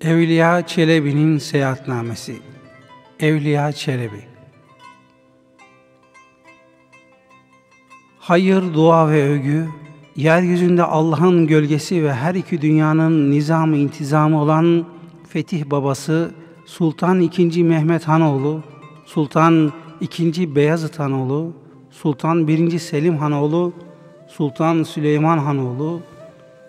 Evliya Çelebi'nin seyahatnamesi Evliya Çelebi Hayır, dua ve övgü, yeryüzünde Allah'ın gölgesi ve her iki dünyanın nizamı intizamı olan Fetih babası Sultan II. Mehmet Hanoğlu, Sultan II. Beyazıt Hanoğlu, Sultan I. Selim Hanoğlu, Sultan Süleyman Hanoğlu,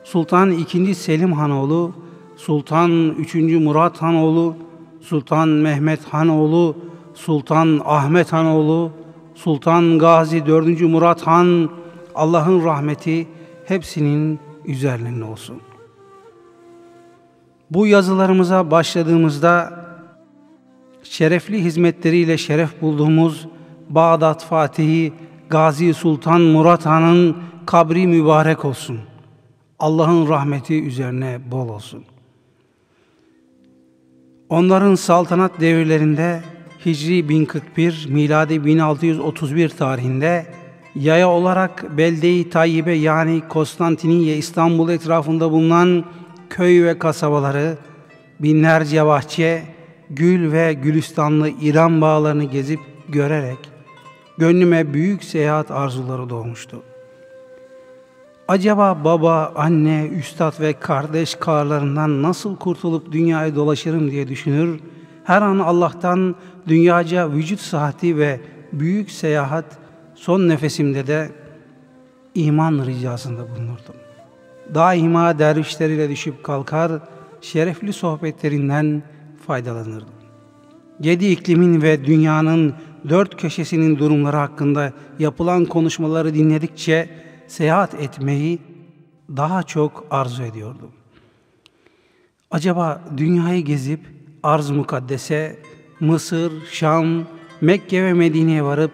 Sultan II. Selim Hanoğlu, Sultan 3. Murat Hanoğlu, Sultan Mehmet Hanoğlu, Sultan Ahmet Hanoğlu, Sultan Gazi 4. Murat Han, Allah'ın rahmeti hepsinin üzerlerine olsun. Bu yazılarımıza başladığımızda şerefli hizmetleriyle şeref bulduğumuz Bağdat Fatihi Gazi Sultan Murat Han'ın kabri mübarek olsun. Allah'ın rahmeti üzerine bol olsun. Onların saltanat devirlerinde Hicri 1041, miladi 1631 tarihinde yaya olarak Belde-i Tayyibe yani Konstantiniye İstanbul etrafında bulunan köy ve kasabaları, binlerce bahçe, gül ve gülistanlı İran bağlarını gezip görerek gönlüme büyük seyahat arzuları doğmuştu. Acaba baba, anne, üstad ve kardeş karlarından nasıl kurtulup dünyayı dolaşırım diye düşünür, her an Allah'tan dünyaca vücut sıhhati ve büyük seyahat son nefesimde de iman ricasında bulunurdum. Daima dervişleriyle düşüp kalkar, şerefli sohbetlerinden faydalanırdım. Yedi iklimin ve dünyanın dört köşesinin durumları hakkında yapılan konuşmaları dinledikçe seyahat etmeyi daha çok arzu ediyordum. Acaba dünyayı gezip arz mukaddese, Mısır, Şam, Mekke ve Medine'ye varıp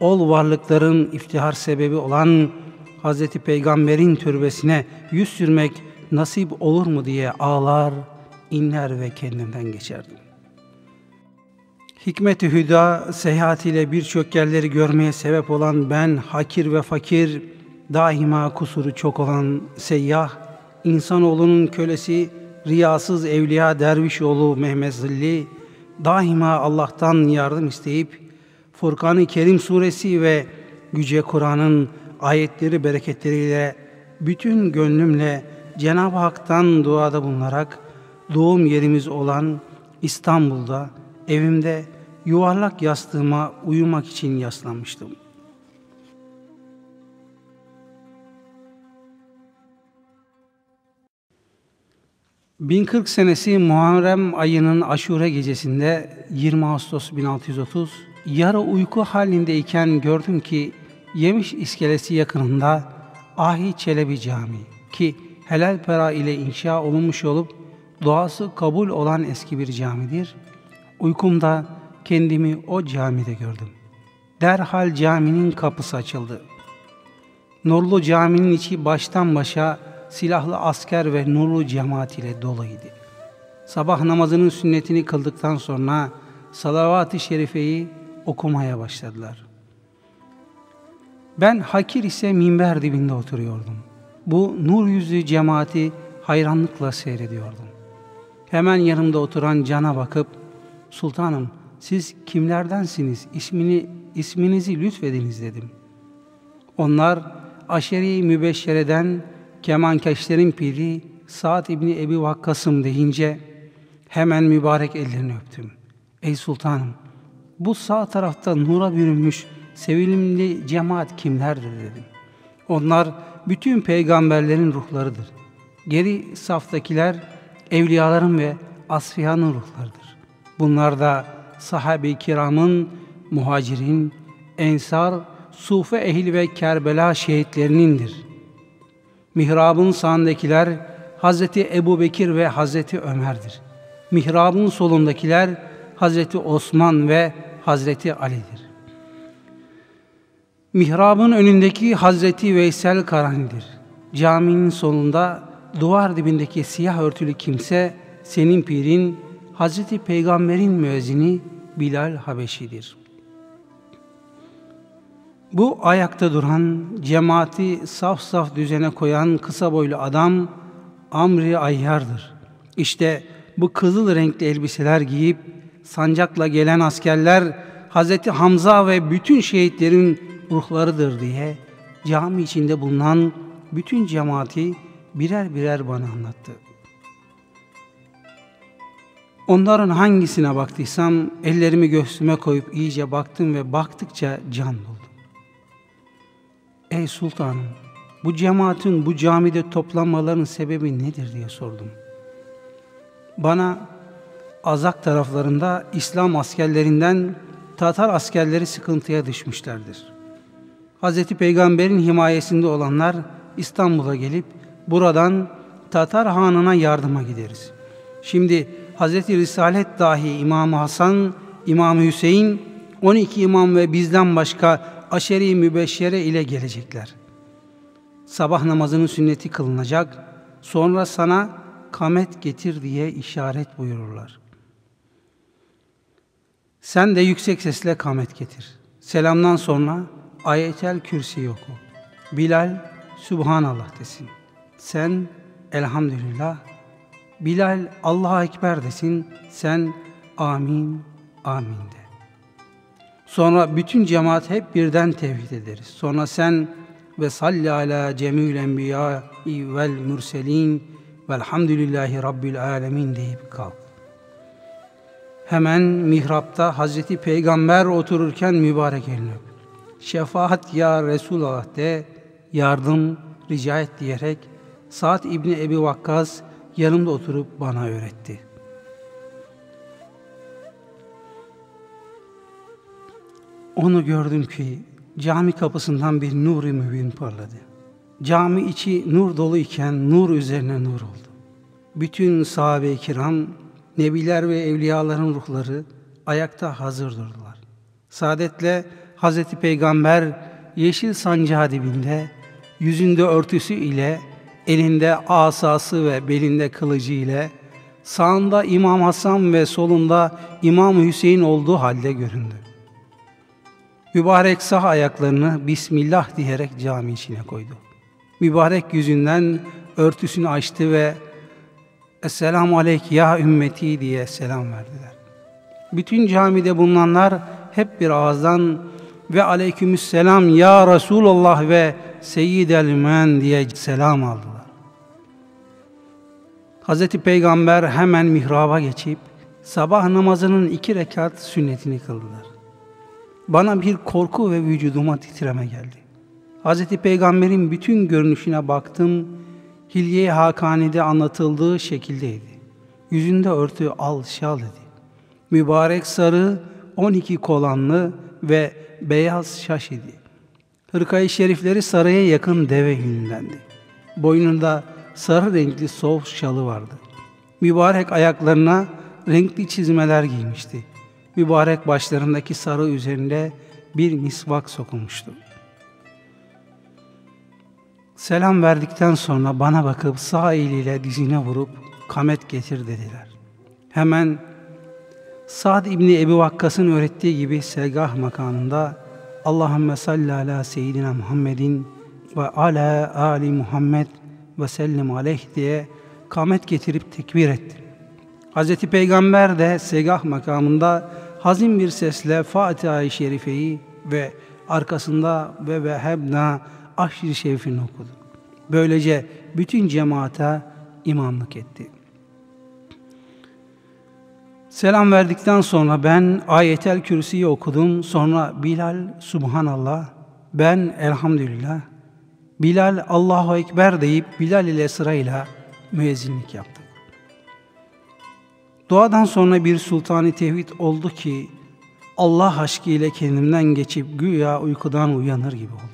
ol varlıkların iftihar sebebi olan Hz. Peygamber'in türbesine yüz sürmek nasip olur mu diye ağlar, inler ve kendimden geçerdim. Hikmet-i Hüda seyahatiyle birçok yerleri görmeye sebep olan ben hakir ve fakir, daima kusuru çok olan seyyah, insanoğlunun kölesi, riyasız evliya derviş oğlu Mehmet Zilli, daima Allah'tan yardım isteyip, Furkan-ı Kerim suresi ve Yüce Kur'an'ın ayetleri bereketleriyle bütün gönlümle Cenab-ı Hak'tan duada bulunarak doğum yerimiz olan İstanbul'da evimde yuvarlak yastığıma uyumak için yaslanmıştım. ...1040 senesi Muharrem ayının aşure gecesinde 20 Ağustos 1630 yarı uyku halindeyken gördüm ki Yemiş iskelesi yakınında Ahi Çelebi Camii ki helal para ile inşa olunmuş olup doğası kabul olan eski bir camidir. Uykumda kendimi o camide gördüm. Derhal caminin kapısı açıldı. Nurlu caminin içi baştan başa silahlı asker ve nurlu cemaat ile doluydu. Sabah namazının sünnetini kıldıktan sonra salavat-ı şerifeyi okumaya başladılar. Ben hakir ise minber dibinde oturuyordum. Bu nur yüzlü cemaati hayranlıkla seyrediyordum. Hemen yanımda oturan cana bakıp, Sultanım siz kimlerdensiniz, ismini, isminizi lütfediniz dedim. Onlar aşeri mübeşşereden kemankeşlerin piri Sa'd İbni Ebi Vakkas'ım deyince hemen mübarek ellerini öptüm. Ey sultanım bu sağ tarafta nura bürünmüş sevilimli cemaat kimlerdir dedim. Onlar bütün peygamberlerin ruhlarıdır. Geri saftakiler evliyaların ve asfiyanın ruhlarıdır. Bunlar da sahabe-i kiramın, muhacirin, ensar, sufe ehil ve Kerbela şehitlerinindir. Mihrabın sağındakiler Hazreti Ebu Bekir ve Hazreti Ömer'dir. Mihrabın solundakiler Hazreti Osman ve Hazreti Ali'dir. Mihrabın önündeki Hazreti Veysel Karani'dir. Caminin sonunda duvar dibindeki siyah örtülü kimse senin pirin Hazreti Peygamber'in müezzini Bilal Habeşi'dir. Bu ayakta duran, cemaati saf saf düzene koyan kısa boylu adam Amri Ayyar'dır. İşte bu kızıl renkli elbiseler giyip sancakla gelen askerler Hazreti Hamza ve bütün şehitlerin ruhlarıdır diye cami içinde bulunan bütün cemaati birer birer bana anlattı. Onların hangisine baktıysam ellerimi göğsüme koyup iyice baktım ve baktıkça can buldum. Ey sultanım, bu cemaatin bu camide toplanmalarının sebebi nedir diye sordum. Bana Azak taraflarında İslam askerlerinden Tatar askerleri sıkıntıya düşmüşlerdir. Hz. Peygamber'in himayesinde olanlar İstanbul'a gelip buradan Tatar Hanı'na yardıma gideriz. Şimdi Hz. Risalet dahi İmam Hasan, İmam Hüseyin, 12 imam ve bizden başka aşeri mübeşşere ile gelecekler. Sabah namazının sünneti kılınacak, sonra sana kamet getir diye işaret buyururlar. Sen de yüksek sesle kamet getir. Selamdan sonra ayetel kürsi oku. Bilal Subhanallah desin. Sen elhamdülillah. Bilal Allah'a Ekber desin. Sen amin amin de. Sonra bütün cemaat hep birden tevhid ederiz. Sonra sen ve salli ala cemil enbiya vel mürselin velhamdülillahi rabbil alemin deyip kalk. Hemen mihrapta Hazreti Peygamber otururken mübarek elini. Şefaat ya Resulallah de yardım rica et diyerek Sa'd İbni Ebi Vakkas yanımda oturup bana öğretti. Onu gördüm ki cami kapısından bir nur-i mübin parladı. Cami içi nur dolu iken nur üzerine nur oldu. Bütün sahabe-i kiram, nebiler ve evliyaların ruhları ayakta hazır durdular. Saadetle Hazreti Peygamber yeşil sancağı dibinde, yüzünde örtüsü ile, elinde asası ve belinde kılıcı ile, sağında İmam Hasan ve solunda İmam Hüseyin olduğu halde göründü. Mübarek sağ ayaklarını Bismillah diyerek cami içine koydu. Mübarek yüzünden örtüsünü açtı ve Esselamu aleyk ya ümmeti diye selam verdiler. Bütün camide bulunanlar hep bir ağızdan ve aleykümselam ya Resulallah ve seyyidel men diye selam aldılar. Hz. Peygamber hemen mihraba geçip sabah namazının iki rekat sünnetini kıldılar. Bana bir korku ve vücuduma titreme geldi. Hz. Peygamber'in bütün görünüşüne baktım, Hilye-i Hakani'de anlatıldığı şekildeydi. Yüzünde örtü al şal idi. Mübarek sarı, 12 kolanlı ve beyaz şaş idi. Hırkayı şerifleri sarıya yakın deve yünündendi. Boynunda sarı renkli soğuk şalı vardı. Mübarek ayaklarına renkli çizmeler giymişti. Mübarek başlarındaki sarı üzerinde bir misvak sokulmuştu. Selam verdikten sonra bana bakıp sağ eliyle dizine vurup kamet getir dediler. Hemen Sa'd İbni Ebu Vakkas'ın öğrettiği gibi segah makamında Allahümme salli ala seyyidina Muhammedin ve ala ali Muhammed ve sellim aleyh diye kamet getirip tekbir etti. Hz. Peygamber de segah makamında hazin bir sesle Fatiha-i Şerife'yi ve arkasında ve vehebna aşri şerifini okudu. Böylece bütün cemaate imamlık etti. Selam verdikten sonra ben ayetel kürsüyü okudum. Sonra Bilal Subhanallah, ben Elhamdülillah, Bilal Allahu Ekber deyip Bilal ile sırayla müezzinlik yaptık. Duadan sonra bir sultani tevhid oldu ki Allah aşkı ile kendimden geçip güya uykudan uyanır gibi oldum.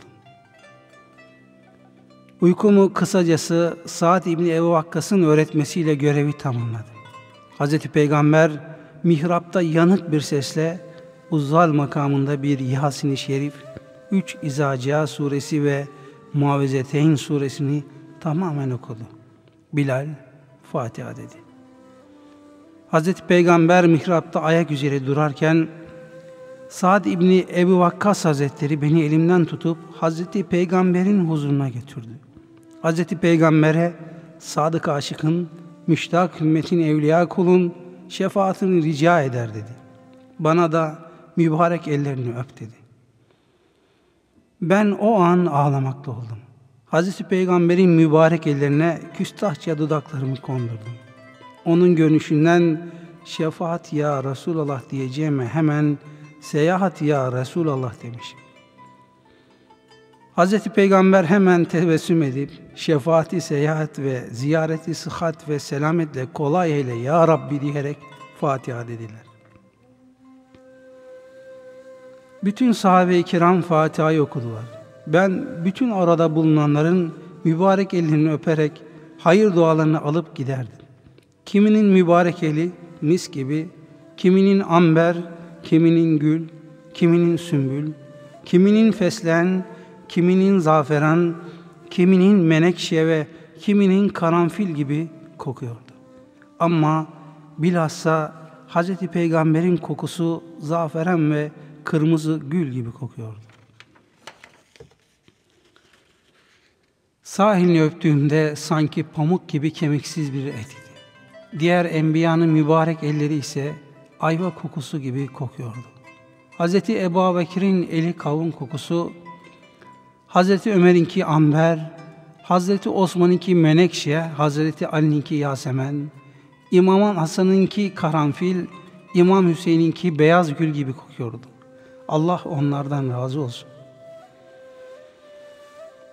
Uykumu kısacası Sa'd İbni Ebu Vakkas'ın öğretmesiyle görevi tamamladı. Hz. Peygamber mihrapta yanık bir sesle Uzzal makamında bir Yasin-i Şerif, 3 İzacia suresi ve Muavizeteyn suresini tamamen okudu. Bilal, Fatiha dedi. Hz. Peygamber mihrapta ayak üzere durarken Sa'd İbni Ebu Vakkas Hazretleri beni elimden tutup Hazreti Peygamber'in huzuruna götürdü. Hazreti Peygamber'e sadık aşıkın müştak ümmetin evliya kulun şefaatini rica eder dedi. Bana da mübarek ellerini öp dedi. Ben o an ağlamakta oldum. Hazreti Peygamber'in mübarek ellerine küstahça dudaklarımı kondurdum. Onun görünüşünden şefaat ya Resulallah diyeceğime hemen seyahat ya Resulallah demişim. Hazreti Peygamber hemen tebessüm edip şefaati seyahat ve ziyareti sıhhat ve selametle kolay eyle ya Rabbi diyerek Fatiha dediler. Bütün sahabe-i kiram Fatiha'yı okudular. Ben bütün orada bulunanların mübarek elini öperek hayır dualarını alıp giderdim. Kiminin mübarek eli mis gibi, kiminin amber, kiminin gül, kiminin sümbül, kiminin feslen, kiminin zaferan, kiminin menekşe ve kiminin karanfil gibi kokuyordu. Ama bilhassa Hz. Peygamber'in kokusu zaferan ve kırmızı gül gibi kokuyordu. Sahilini öptüğümde sanki pamuk gibi kemiksiz bir etti. Diğer enbiyanın mübarek elleri ise ayva kokusu gibi kokuyordu. Hz. Ebu Bekir'in eli kavun kokusu, Hz. Ömer'inki amber, Hz. Osman'ınki menekşe, Hz. Ali'ninki yasemen, İmam Hasan'ınki karanfil, İmam Hüseyin'inki beyaz gül gibi kokuyordu. Allah onlardan razı olsun.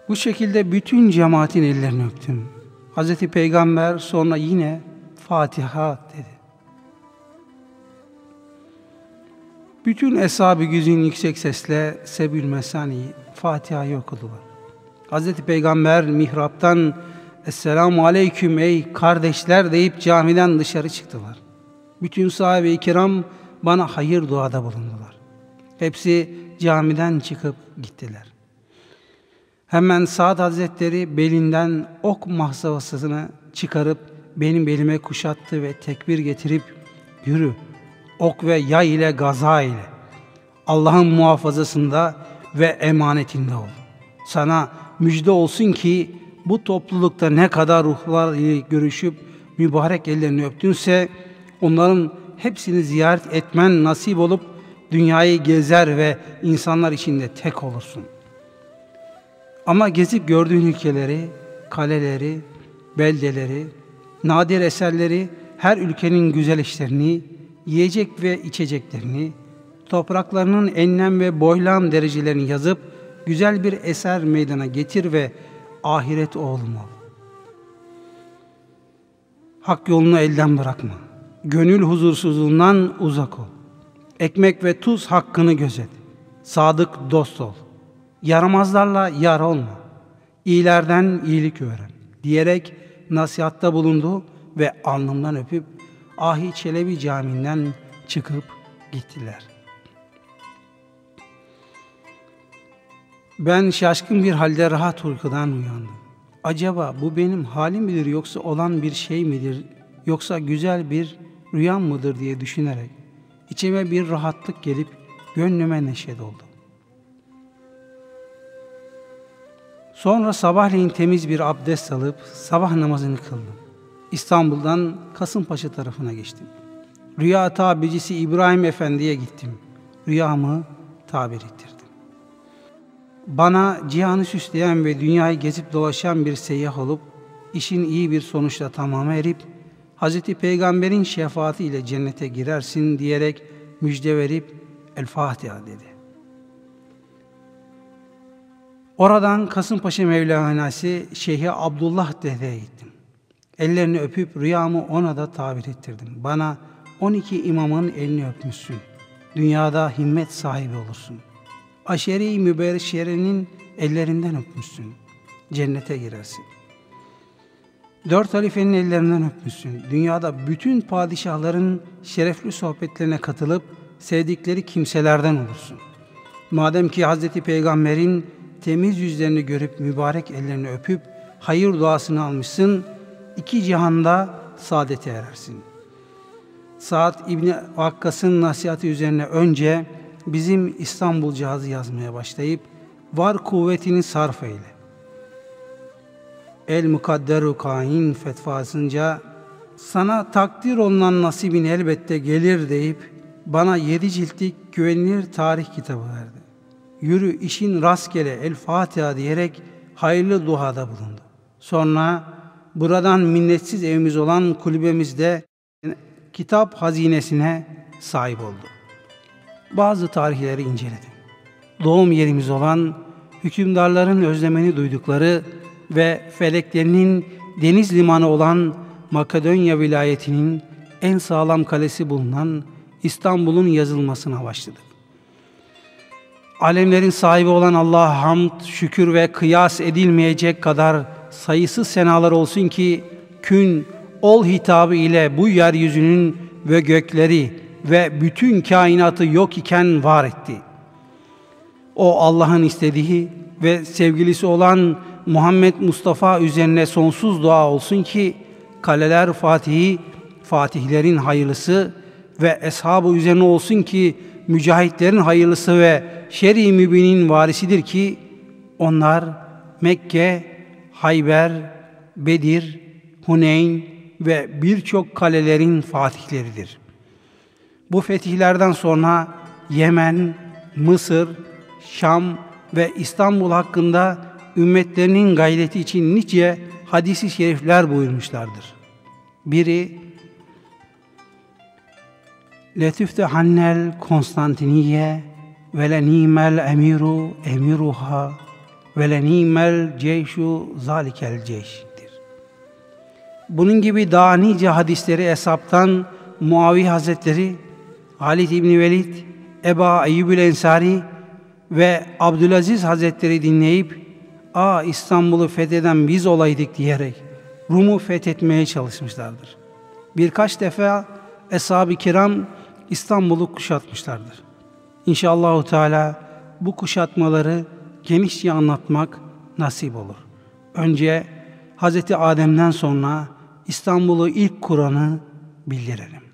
Bu şekilde bütün cemaatin ellerini öptüm. Hz. Peygamber sonra yine Fatiha dedi. Bütün eshab-ı güzün yüksek sesle Sebül Mesani Fatiha'yı okudular. Hz. Peygamber mihraptan Esselamu Aleyküm ey kardeşler deyip camiden dışarı çıktılar. Bütün sahabe-i kiram bana hayır duada bulundular. Hepsi camiden çıkıp gittiler. Hemen Saad Hazretleri belinden ok mahzavasını çıkarıp benim belime kuşattı ve tekbir getirip yürü ok ve yay ile gaza ile Allah'ın muhafazasında ve emanetinde ol. Sana müjde olsun ki bu toplulukta ne kadar ruhlar ile görüşüp mübarek ellerini öptünse onların hepsini ziyaret etmen nasip olup dünyayı gezer ve insanlar içinde tek olursun. Ama gezip gördüğün ülkeleri, kaleleri, beldeleri, nadir eserleri, her ülkenin güzel işlerini, yiyecek ve içeceklerini, topraklarının enlem ve boylam derecelerini yazıp güzel bir eser meydana getir ve ahiret oğlum ol. Hak yolunu elden bırakma. Gönül huzursuzluğundan uzak ol. Ekmek ve tuz hakkını gözet. Sadık dost ol. Yaramazlarla yar olma. İyilerden iyilik öğren. Diyerek nasihatta bulundu ve alnımdan öpüp Ahi Çelebi Camii'nden çıkıp gittiler. Ben şaşkın bir halde rahat uykudan uyandım. Acaba bu benim halim midir yoksa olan bir şey midir yoksa güzel bir rüyam mıdır diye düşünerek içime bir rahatlık gelip gönlüme neşe doldu. Sonra sabahleyin temiz bir abdest alıp sabah namazını kıldım. İstanbul'dan Kasımpaşa tarafına geçtim. Rüya tabircisi İbrahim Efendi'ye gittim. Rüyamı tabir ettirdim. Bana cihanı süsleyen ve dünyayı gezip dolaşan bir seyyah olup, işin iyi bir sonuçla tamama erip, Hz. Peygamber'in şefaati ile cennete girersin diyerek müjde verip El Fatiha dedi. Oradan Kasımpaşa Mevlana'sı Şeyhi Abdullah Dede'ye gittim. Ellerini öpüp rüyamı ona da tabir ettirdim. Bana 12 imamın elini öpmüşsün. Dünyada himmet sahibi olursun. Aşeri-i Müberşere'nin ellerinden öpmüşsün. Cennete girersin. Dört halifenin ellerinden öpmüşsün. Dünyada bütün padişahların şerefli sohbetlerine katılıp sevdikleri kimselerden olursun. Madem ki Hazreti Peygamber'in temiz yüzlerini görüp mübarek ellerini öpüp hayır duasını almışsın, iki cihanda saadete erersin. Saat İbni Vakkas'ın nasihati üzerine önce bizim İstanbul cihazı yazmaya başlayıp var kuvvetini sarf eyle. El mukadderu kain fetvasınca sana takdir olunan nasibin elbette gelir deyip bana yedi ciltlik güvenilir tarih kitabı verdi. Yürü işin rastgele El Fatiha diyerek hayırlı duada bulundu. Sonra buradan minnetsiz evimiz olan kulübemizde kitap hazinesine sahip oldu. Bazı tarihleri inceledim. Doğum yerimiz olan hükümdarların özlemeni duydukları ve feleklerinin deniz limanı olan Makedonya vilayetinin en sağlam kalesi bulunan İstanbul'un yazılmasına başladık. Alemlerin sahibi olan Allah'a hamd, şükür ve kıyas edilmeyecek kadar sayısız senalar olsun ki kün, ol hitabı ile bu yeryüzünün ve gökleri ve bütün kainatı yok iken var etti. O Allah'ın istediği ve sevgilisi olan Muhammed Mustafa üzerine sonsuz dua olsun ki kaleler Fatihi, Fatihlerin hayırlısı ve eshabı üzerine olsun ki mücahitlerin hayırlısı ve şer'i mübinin varisidir ki onlar Mekke, Hayber, Bedir, Huneyn ve birçok kalelerin fatihleridir. Bu fetihlerden sonra Yemen, Mısır, Şam ve İstanbul hakkında ümmetlerinin gayreti için nice hadisi şerifler buyurmuşlardır. Biri Nimel emiru emiruha ve le nimel ceyşu zalikel ceyş'tir. Bunun gibi daha nice hadisleri hesaptan Muavi Hazretleri, Halid İbni Velid, Eba Eyyubül Ensari ve Abdülaziz Hazretleri dinleyip ''Aa İstanbul'u fetheden biz olaydık.'' diyerek Rum'u fethetmeye çalışmışlardır. Birkaç defa Eshab-ı Kiram İstanbul'u kuşatmışlardır. İnşallah Teala bu kuşatmaları genişçe anlatmak nasip olur. Önce Hz. Adem'den sonra İstanbul'u ilk Kur'an'ı bildirelim.